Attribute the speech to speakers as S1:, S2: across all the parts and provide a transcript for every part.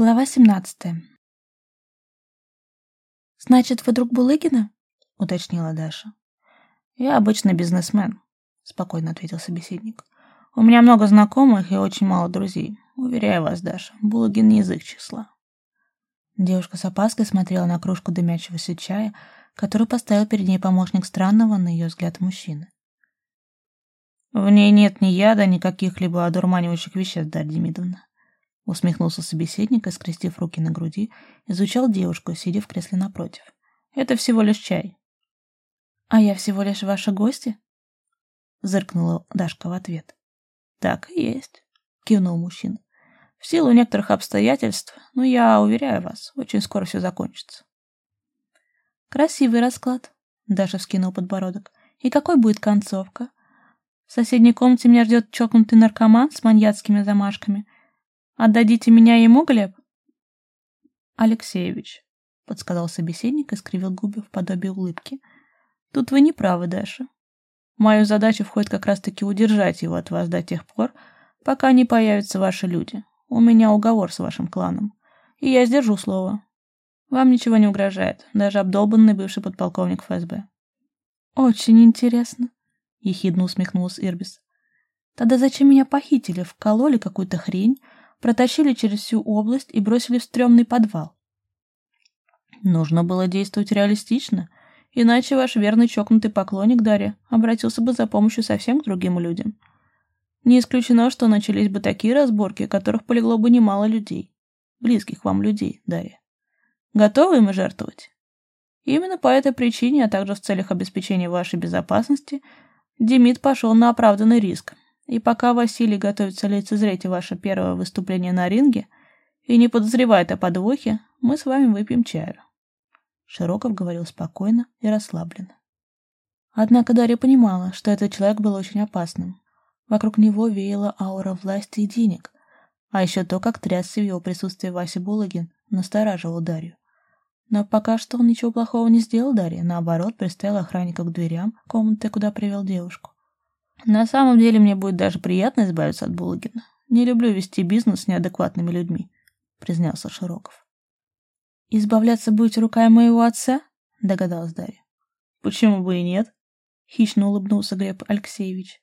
S1: Глава 17. «Значит, вы друг Булыгина?» — уточнила Даша.
S2: «Я обычный бизнесмен», — спокойно ответил собеседник. «У меня много знакомых и очень мало друзей. Уверяю вас, Даша, Булыгин не язык числа».
S1: Девушка с опаской смотрела на кружку дымящегося чая, которую поставил перед ней помощник странного, на ее взгляд, мужчины.
S2: «В ней нет ни яда, ни каких-либо одурманивающих веществ, Дарья Демидовна. Усмехнулся собеседник скрестив руки на груди, изучал девушку, сидя в кресле напротив. «Это всего лишь чай».
S1: «А я всего лишь ваши гости?» Зыркнула Дашка в ответ.
S2: «Так и есть», — кивнул мужчина. «В силу некоторых обстоятельств, но я уверяю вас, очень скоро все закончится».
S1: «Красивый расклад», — Даша вскинул подбородок. «И какой будет концовка? В соседней комнате меня ждет чокнутый наркоман с маньяцкими замашками — Отдадите меня ему, Глеб?
S2: Алексеевич, подсказал собеседник и скривил губы в подобие улыбки. Тут вы не правы, Даша. Мою задачу входит как раз-таки удержать его от вас до тех пор, пока не появятся ваши люди. У меня уговор с вашим кланом. И я сдержу слово. Вам ничего не угрожает, даже обдолбанный бывший подполковник ФСБ.
S1: Очень интересно, ехидно усмехнулся Ирбис. Тогда зачем меня похитили, вкололи какую-то хрень, протащили через всю область и бросили в стрёмный подвал.
S2: Нужно было действовать реалистично, иначе ваш верный чокнутый поклонник Дарья обратился бы за помощью совсем к другим людям. Не исключено, что начались бы такие разборки, которых полегло бы немало людей. Близких вам людей, Дарья. Готовы им жертвовать? Именно по этой причине, а также в целях обеспечения вашей безопасности, Демид пошел на оправданный риск и пока Василий готовится лицезреть ваше первое выступление на ринге и не подозревает о подвохе, мы с вами выпьем чаю. Широков говорил спокойно и расслабленно.
S1: Однако Дарья понимала, что этот человек был очень опасным. Вокруг него веяла аура власти и денег, а еще то, как трясся в его присутствии Вася Булагин, настораживал Дарью. Но пока что он ничего плохого не сделал Дарье, наоборот, приставил охранника к дверям комнаты, куда привел девушку.
S2: На самом деле мне будет даже приятно избавиться от Булыгина. Не люблю вести бизнес с неадекватными людьми, признался Широков.
S1: Избавляться будете руками моего отца? догадалась Дарья.
S2: Почему бы и нет? хищно улыбнулся Глеб Алексеевич.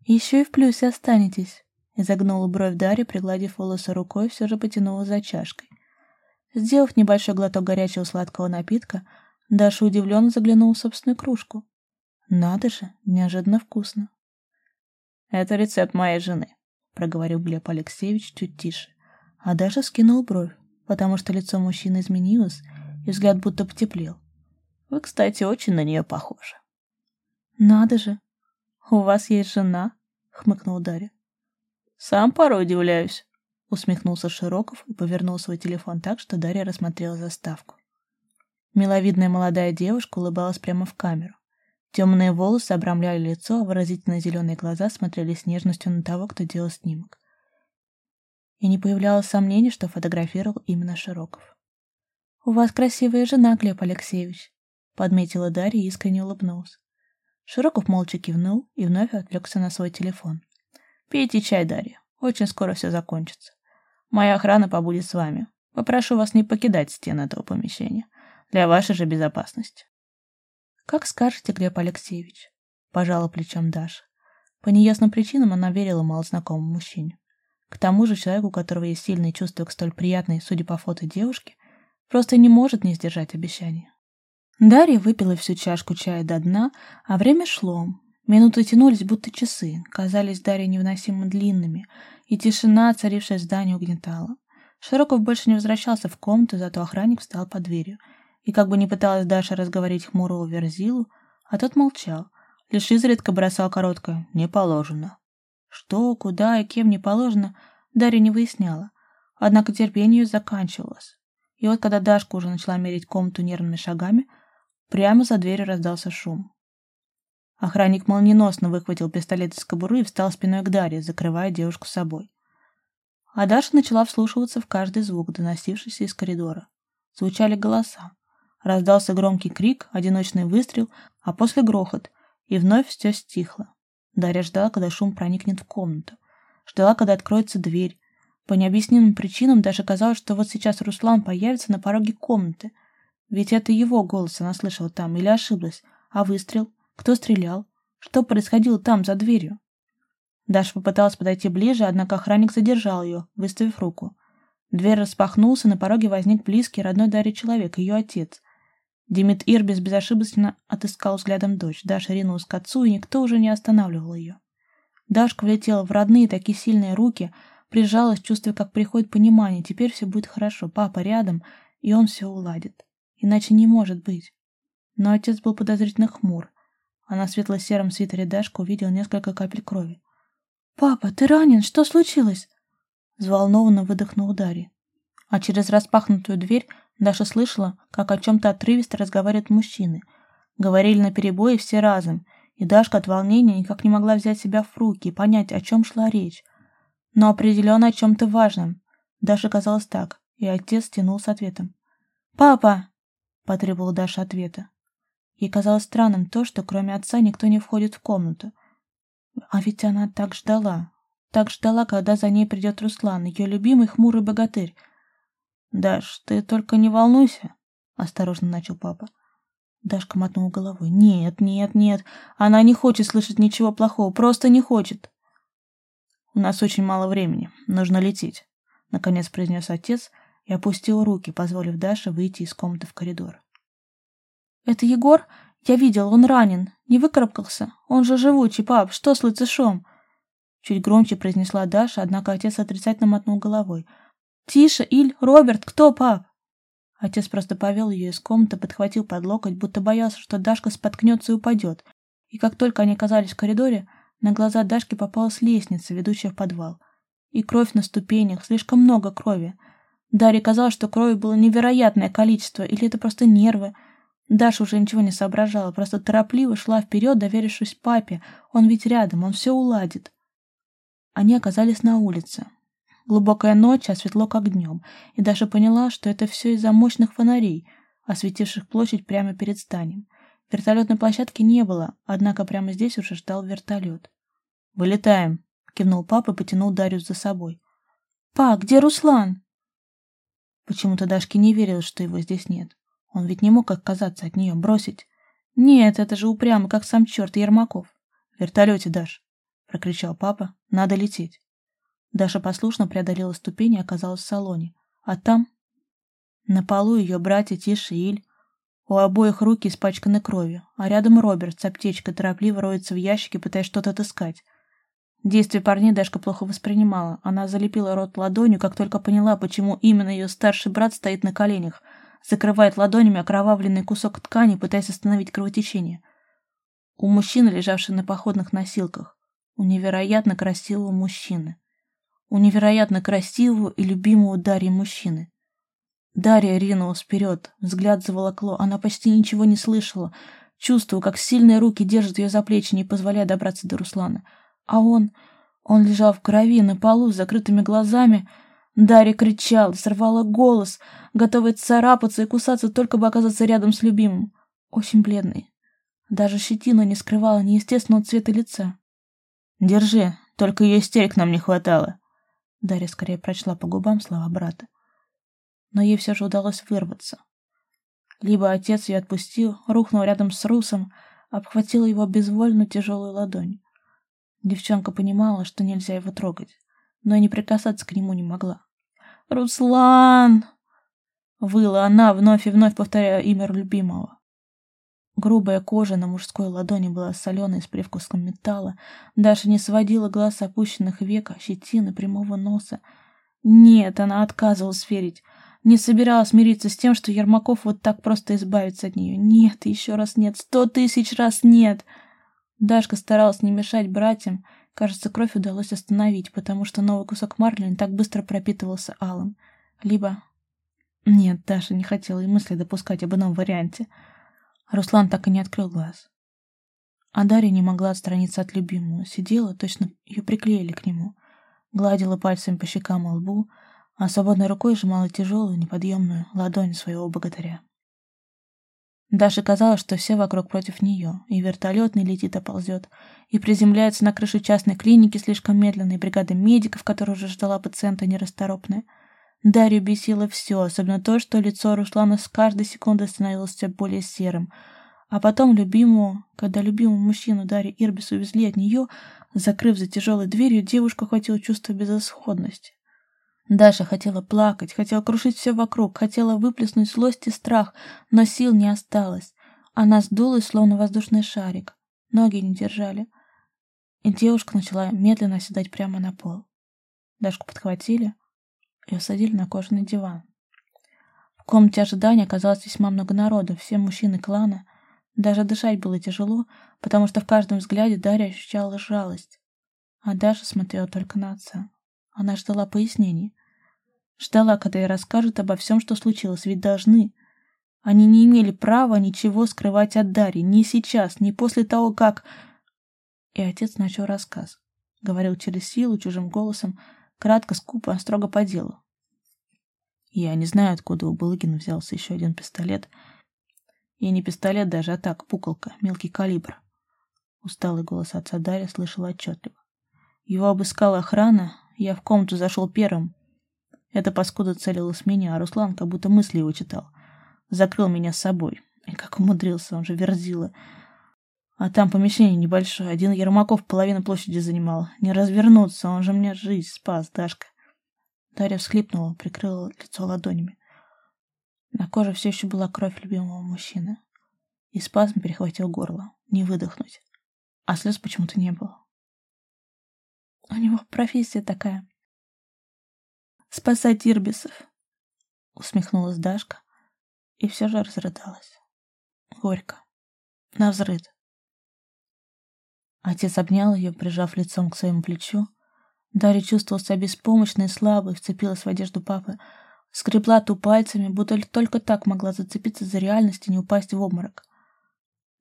S1: Еще и в плюсе останетесь, изогнула бровь Дарья, пригладив волосы рукой, все же потянула за чашкой. Сделав небольшой глоток горячего сладкого напитка, Даша удивленно заглянула в собственную кружку. Надо же, неожиданно вкусно.
S2: Это рецепт моей жены, проговорил Глеб Алексеевич чуть тише,
S1: а даже скинул бровь, потому что лицо мужчины изменилось, и взгляд будто потеплел.
S2: Вы, кстати, очень на нее похожи.
S1: Надо же. У вас есть жена, хмыкнул Дарья.
S2: Сам порой удивляюсь, усмехнулся Широков и повернул свой телефон так, что Дарья рассмотрела заставку.
S1: Миловидная молодая девушка улыбалась прямо в камеру. Темные волосы обрамляли лицо, а выразительно зеленые глаза смотрели с нежностью на того, кто делал снимок. И не появлялось сомнений, что фотографировал именно Широков. «У вас красивая жена, Глеб Алексеевич», — подметила Дарья и искренне улыбнулась. Широков молча кивнул и вновь отвлекся на свой телефон.
S2: «Пейте чай, Дарья. Очень скоро все закончится. Моя охрана побудет с вами. Попрошу вас не покидать стены этого помещения. Для вашей же безопасности».
S1: «Как скажете, Глеб Алексеевич», — пожала плечом Даша. По неясным причинам она верила малознакомому мужчине. К тому же человек, у которого есть сильные чувства к столь приятной, судя по фото, девушке, просто не может не сдержать обещания. Дарья выпила всю чашку чая до дна, а время шло. Минуты тянулись, будто часы, казались Дарье невыносимо длинными, и тишина, царившая в здании, угнетала. Широков больше не возвращался в комнату, зато охранник встал под дверью — и как бы не пыталась Даша разговорить хмурого Верзилу, а тот молчал, лишь изредка бросал короткое «не положено». Что, куда и кем не положено, Дарья не выясняла, однако терпение ее заканчивалось. И вот когда Дашка уже начала мерить комнату нервными шагами, прямо за дверью раздался шум. Охранник молниеносно выхватил пистолет из кобуры и встал спиной к Дарье, закрывая девушку собой. А Даша начала вслушиваться в каждый звук, доносившийся из коридора. Звучали голоса. Раздался громкий крик, одиночный выстрел, а после грохот, и вновь все стихло. Дарья ждала, когда шум проникнет в комнату. Ждала, когда откроется дверь. По необъяснимым причинам даже казалось, что вот сейчас Руслан появится на пороге комнаты. Ведь это его голос она слышала там, или ошиблась. А выстрел? Кто стрелял? Что происходило там, за дверью? Даша попыталась подойти ближе, однако охранник задержал ее, выставив руку. Дверь распахнулась, и на пороге возник близкий, родной Дарье человек, ее отец. Демид Ирбис безошибочно отыскал взглядом дочь. Даша ринулась к отцу, и никто уже не останавливал ее. Дашка влетела в родные такие сильные руки, прижалась, чувствуя, как приходит понимание. Теперь все будет хорошо, папа рядом, и он все уладит. Иначе не может быть. Но отец был подозрительно хмур, а на светло-сером свитере Дашка увидел несколько капель крови. «Папа, ты ранен? Что случилось?» Взволнованно выдохнул Дарья. А через распахнутую дверь Даша слышала, как о чем-то отрывисто разговаривают мужчины. Говорили наперебой все разом, и Дашка от волнения никак не могла взять себя в руки и понять, о чем шла речь. Но определенно о чем-то важном. Даша казалось так, и отец тянул с ответом. «Папа!» — потребовала Даша ответа. Ей казалось странным то, что кроме отца никто не входит в комнату. А ведь она так ждала. Так ждала, когда за ней придет Руслан, ее любимый хмурый богатырь. «Даш, ты только не волнуйся», — осторожно начал папа. Дашка мотнула головой. «Нет, нет, нет, она не хочет слышать ничего плохого, просто не хочет». «У нас очень мало времени, нужно лететь», — наконец произнес отец и опустил руки, позволив Даше выйти из комнаты в коридор. «Это Егор? Я видел, он ранен. Не выкарабкался. Он же живучий, пап. Что с лыцышом?» Чуть громче произнесла Даша, однако отец отрицательно мотнул головой. «Тише, Иль, Роберт, кто, пап?» Отец просто повел ее из комнаты, подхватил под локоть, будто боялся, что Дашка споткнется и упадет. И как только они оказались в коридоре, на глаза Дашки попалась лестница, ведущая в подвал. И кровь на ступенях, слишком много крови. Дарье казалось, что крови было невероятное количество, или это просто нервы. Даша уже ничего не соображала, просто торопливо шла вперед, доверившись папе. Он ведь рядом, он все уладит. Они оказались на улице. Глубокая ночь, а светло как днем, и Даша поняла, что это все из-за мощных фонарей, осветивших площадь прямо перед зданием. Вертолетной площадки не было, однако прямо здесь уже ждал вертолет. «Вылетаем», — кивнул папа и потянул Дарью за собой. «Па, где Руслан?» Почему-то Дашке не верилось, что его здесь нет. Он ведь не мог отказаться от нее, бросить. Нет, это же упрямо, как сам черт Ермаков. «В вертолете, Даш», — прокричал папа, — «надо лететь». Даша послушно преодолела ступени и оказалась в салоне. А там... На полу ее братья Тиша и Иль. У обоих руки испачканы кровью, а рядом Роберт с аптечкой торопливо роется в ящике, пытаясь что-то отыскать. Действия парней Дашка плохо воспринимала. Она залепила рот ладонью, как только поняла, почему именно ее старший брат стоит на коленях, закрывает ладонями окровавленный кусок ткани, пытаясь остановить кровотечение. У мужчины, лежавшего на походных носилках, у невероятно красивого мужчины у невероятно красивого и любимого Дарьи мужчины. Дарья ринулась вперед, взгляд заволокло, она почти ничего не слышала, чувствуя, как сильные руки держат ее за плечи, не позволяя добраться до Руслана. А он... он лежал в крови на полу с закрытыми глазами. Дарья кричала, сорвала голос, готовая царапаться и кусаться, только бы оказаться рядом с любимым. Очень бледный. Даже щетина не скрывала неестественного цвета лица. «Держи, только ее истерик нам не хватало», Дарья скорее прочла по губам слова брата. Но ей все же удалось вырваться. Либо отец ее отпустил, рухнул рядом с Русом, обхватил его безвольно тяжелую ладонь. Девчонка понимала, что нельзя его трогать, но и не прикасаться к нему не могла. «Руслан!» — выла она, вновь и вновь повторяя имя любимого. Грубая кожа на мужской ладони была соленой с привкусом металла. Даша не сводила глаз с опущенных век, щетины, прямого носа. Нет, она отказывалась верить. Не собиралась мириться с тем, что Ермаков вот так просто избавится от нее. Нет, еще раз нет, сто тысяч раз нет. Дашка старалась не мешать братьям. Кажется, кровь удалось остановить, потому что новый кусок марлина так быстро пропитывался алым. Либо... Нет, Даша не хотела и мысли допускать об ином варианте. Руслан так и не открыл глаз. А Дарья не могла отстраниться от любимого, сидела, точно ее приклеили к нему, гладила пальцами по щекам и лбу, а свободной рукой сжимала тяжелую, неподъемную ладонь своего богатыря. Даше казалось, что все вокруг против нее, и вертолет не летит, а ползет, и приземляется на крышу частной клиники слишком медленно, и бригада медиков, которая уже ждала пациента нерасторопная. Дарью бесило все, особенно то, что лицо Руслана с каждой секундой становилось все более серым. А потом любимую, когда любимую мужчину Дарью Ирбис увезли от нее, закрыв за тяжелой дверью, девушку охватило чувство безысходности. Даша хотела плакать, хотела крушить все вокруг, хотела выплеснуть злость и страх, но сил не осталось. Она сдулась, словно воздушный шарик. Ноги не держали. И девушка начала медленно оседать прямо на пол. Дашку подхватили и усадили на кожаный диван. В комнате ожидания оказалось весьма много народу, все мужчины клана. Даже дышать было тяжело, потому что в каждом взгляде Дарья ощущала жалость. А Даша смотрела только на отца. Она ждала пояснений. Ждала, когда ей расскажут обо всем, что случилось, ведь должны. Они не имели права ничего скрывать от Дарьи, ни сейчас, ни после того, как... И отец начал рассказ. Говорил через силу, чужим голосом, кратко, скупо, строго по делу. Я не знаю, откуда у Булыгина взялся еще один пистолет. И не пистолет даже, а так, пуколка, мелкий калибр. Усталый голос отца Дарья слышал отчетливо. Его обыскала охрана, я в комнату зашел первым. Эта паскуда целилась меня, а Руслан как будто мысли его читал. Закрыл меня с собой. И как умудрился, он же верзила. А там помещение небольшое. Один Ермаков половину площади занимал. Не развернуться, он же мне жизнь спас, Дашка. Дарья всхлипнула, прикрыла лицо ладонями. На коже все еще была кровь любимого мужчины. И спазм перехватил горло. Не выдохнуть. А слез почему-то не было. У него профессия такая. Спасать ирбисов. Усмехнулась Дашка и все же разрыдалась. Горько. Навзрыд. Отец обнял ее, прижав лицом к своему плечу. Дарья чувствовала себя беспомощной и слабой, вцепилась в одежду папы, скребла ту пальцами, будто только так могла зацепиться за реальность и не упасть в обморок.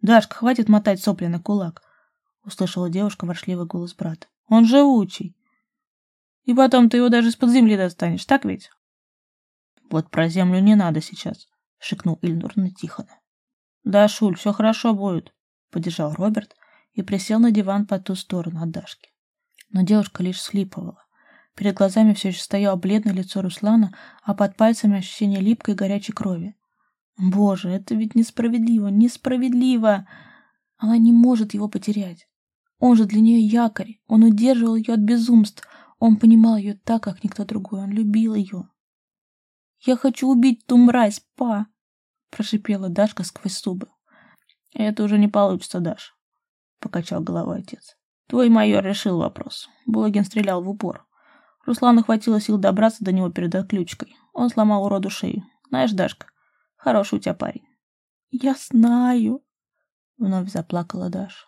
S1: «Дашка, хватит мотать сопли на кулак!» — услышала девушка воршливый голос брата. Он живучий. И потом ты его даже из-под земли достанешь, так ведь? Вот про землю не надо сейчас, шикнул Ильнур на Тихона. Да, Шуль, все хорошо будет, поддержал Роберт и присел на диван по ту сторону от Дашки. Но девушка лишь слипывала. Перед глазами все еще стояло бледное лицо Руслана, а под пальцами ощущение липкой горячей крови. Боже, это ведь несправедливо, несправедливо! Она не может его потерять. Он же для нее якорь, он удерживал ее от безумств, он понимал ее так, как никто другой, он любил ее. «Я хочу убить ту мразь, па!» — прошипела Дашка сквозь зубы. «Это уже не получится, Даш», — покачал головой отец. «Твой майор решил вопрос. Булыгин стрелял в упор. Руслану хватило сил добраться до него перед отключкой. Он сломал уроду шею. Знаешь, Дашка, хороший у тебя парень». «Я знаю», — вновь заплакала Даша.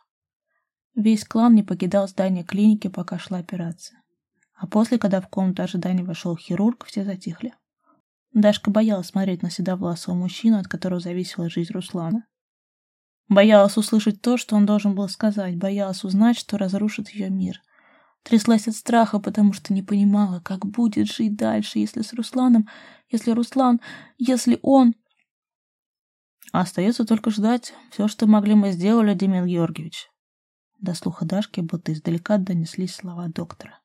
S1: Весь клан не покидал здание клиники, пока шла операция. А после, когда в комнату ожидания вошел хирург, все затихли. Дашка боялась смотреть на седовласого мужчину, от которого зависела жизнь Руслана. Боялась услышать то, что он должен был сказать, боялась узнать, что разрушит ее мир. Тряслась от страха, потому что не понимала, как будет жить дальше, если с Русланом, если Руслан, если он... Остается только ждать. Все, что могли, мы сделали, Демид Георгиевич. До слуха Дашки будто издалека донеслись слова доктора.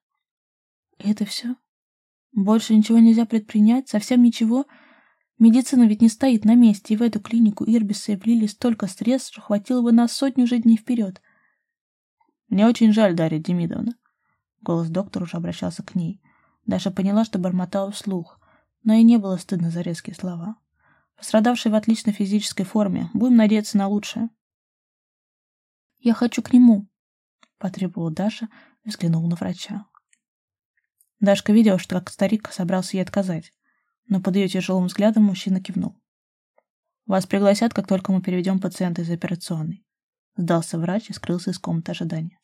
S1: это все? Больше ничего нельзя предпринять? Совсем ничего? Медицина ведь не стоит на месте, и в эту клинику Ирбиса влили столько средств, что хватило бы на сотню жизней вперед. Мне очень жаль, Дарья Демидовна. Голос доктора уже обращался к ней. Даша поняла, что бормотала вслух, но и не было стыдно за резкие слова. Пострадавший в отличной физической форме. Будем надеяться на лучшее. Я хочу к нему, потребовала Даша и взглянула на врача. Дашка видела, что как старик собрался ей отказать, но под ее тяжелым взглядом мужчина кивнул. «Вас пригласят, как только мы переведем пациента из операционной», сдался врач и скрылся из комнаты ожидания.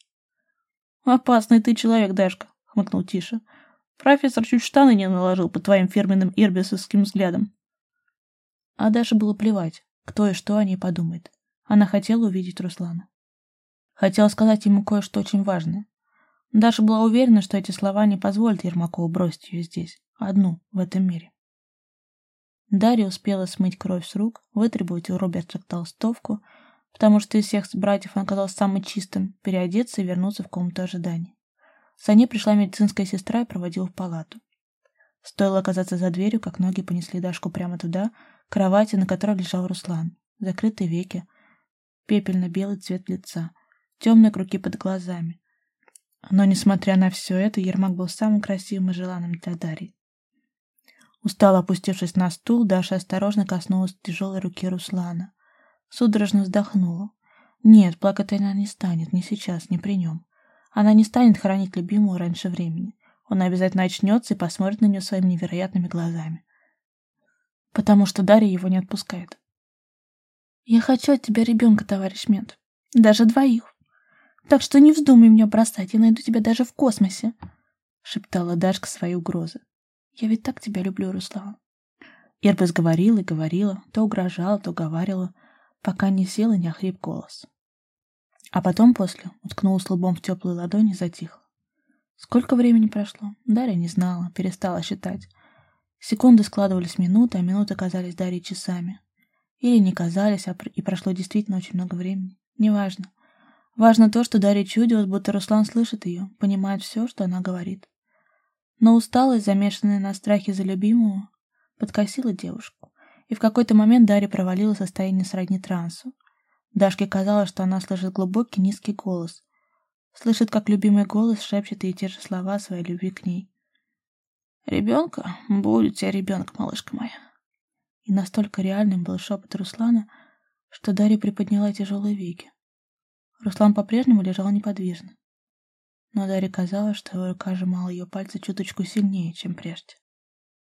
S1: «Опасный ты человек, Дашка», — хмыкнул Тиша. «Профессор чуть штаны не наложил под твоим фирменным ирбисовским взглядом». А Даше было плевать, кто и что о ней подумает. Она хотела увидеть Руслана. Хотела сказать ему кое-что очень важное. Даша была уверена, что эти слова не позволят Ермакову бросить ее здесь, одну, в этом мире. Дарья успела смыть кровь с рук, вытребовать у Роберта толстовку, потому что из всех братьев он оказался самым чистым, переодеться и вернуться в комнату ожидания. За ней пришла медицинская сестра и проводила в палату. Стоило оказаться за дверью, как ноги понесли Дашку прямо туда, к кровати, на которой лежал Руслан. Закрытые веки, пепельно-белый цвет лица, темные круги под глазами. Но, несмотря на все это, Ермак был самым красивым и желанным для Дарьи. Устало опустившись на стул, Даша осторожно коснулась тяжелой руки Руслана. Судорожно вздохнула. Нет, плакать она не станет, не сейчас, не при нем. Она не станет хранить любимую раньше времени. Он обязательно очнется и посмотрит на нее своими невероятными глазами. Потому что Дарья его не отпускает. «Я хочу от тебя ребенка, товарищ мент. Даже двоих. Так что не вздумай меня бросать, я найду тебя даже в космосе», — шептала Дашка свои угрозы. Я ведь так тебя люблю, Руслан. Ирбис говорила и говорила, то угрожала, то говорила, пока не сел и не охрип голос. А потом после уткнулась лбом в теплую ладонь и затихла. Сколько времени прошло, Дарья не знала, перестала считать. Секунды складывались в минуты, а минуты казались Дарье часами. Или не казались, а и прошло действительно очень много времени. Неважно. Важно то, что Дарья чудилась, будто Руслан слышит ее, понимает все, что она говорит. Но усталость, замешанная на страхе за любимого, подкосила девушку, и в какой-то момент Дарья провалила состояние сродни трансу. Дашке казалось, что она слышит глубокий низкий голос, слышит, как любимый голос шепчет ей те же слова своей любви к ней. «Ребенка? Будет тебе ребенок, малышка моя». И настолько реальным был шепот Руслана, что Дарья приподняла тяжелые веки. Руслан по-прежнему лежал неподвижно но Дарье казалось, что рука сжимала ее пальцы чуточку сильнее, чем прежде.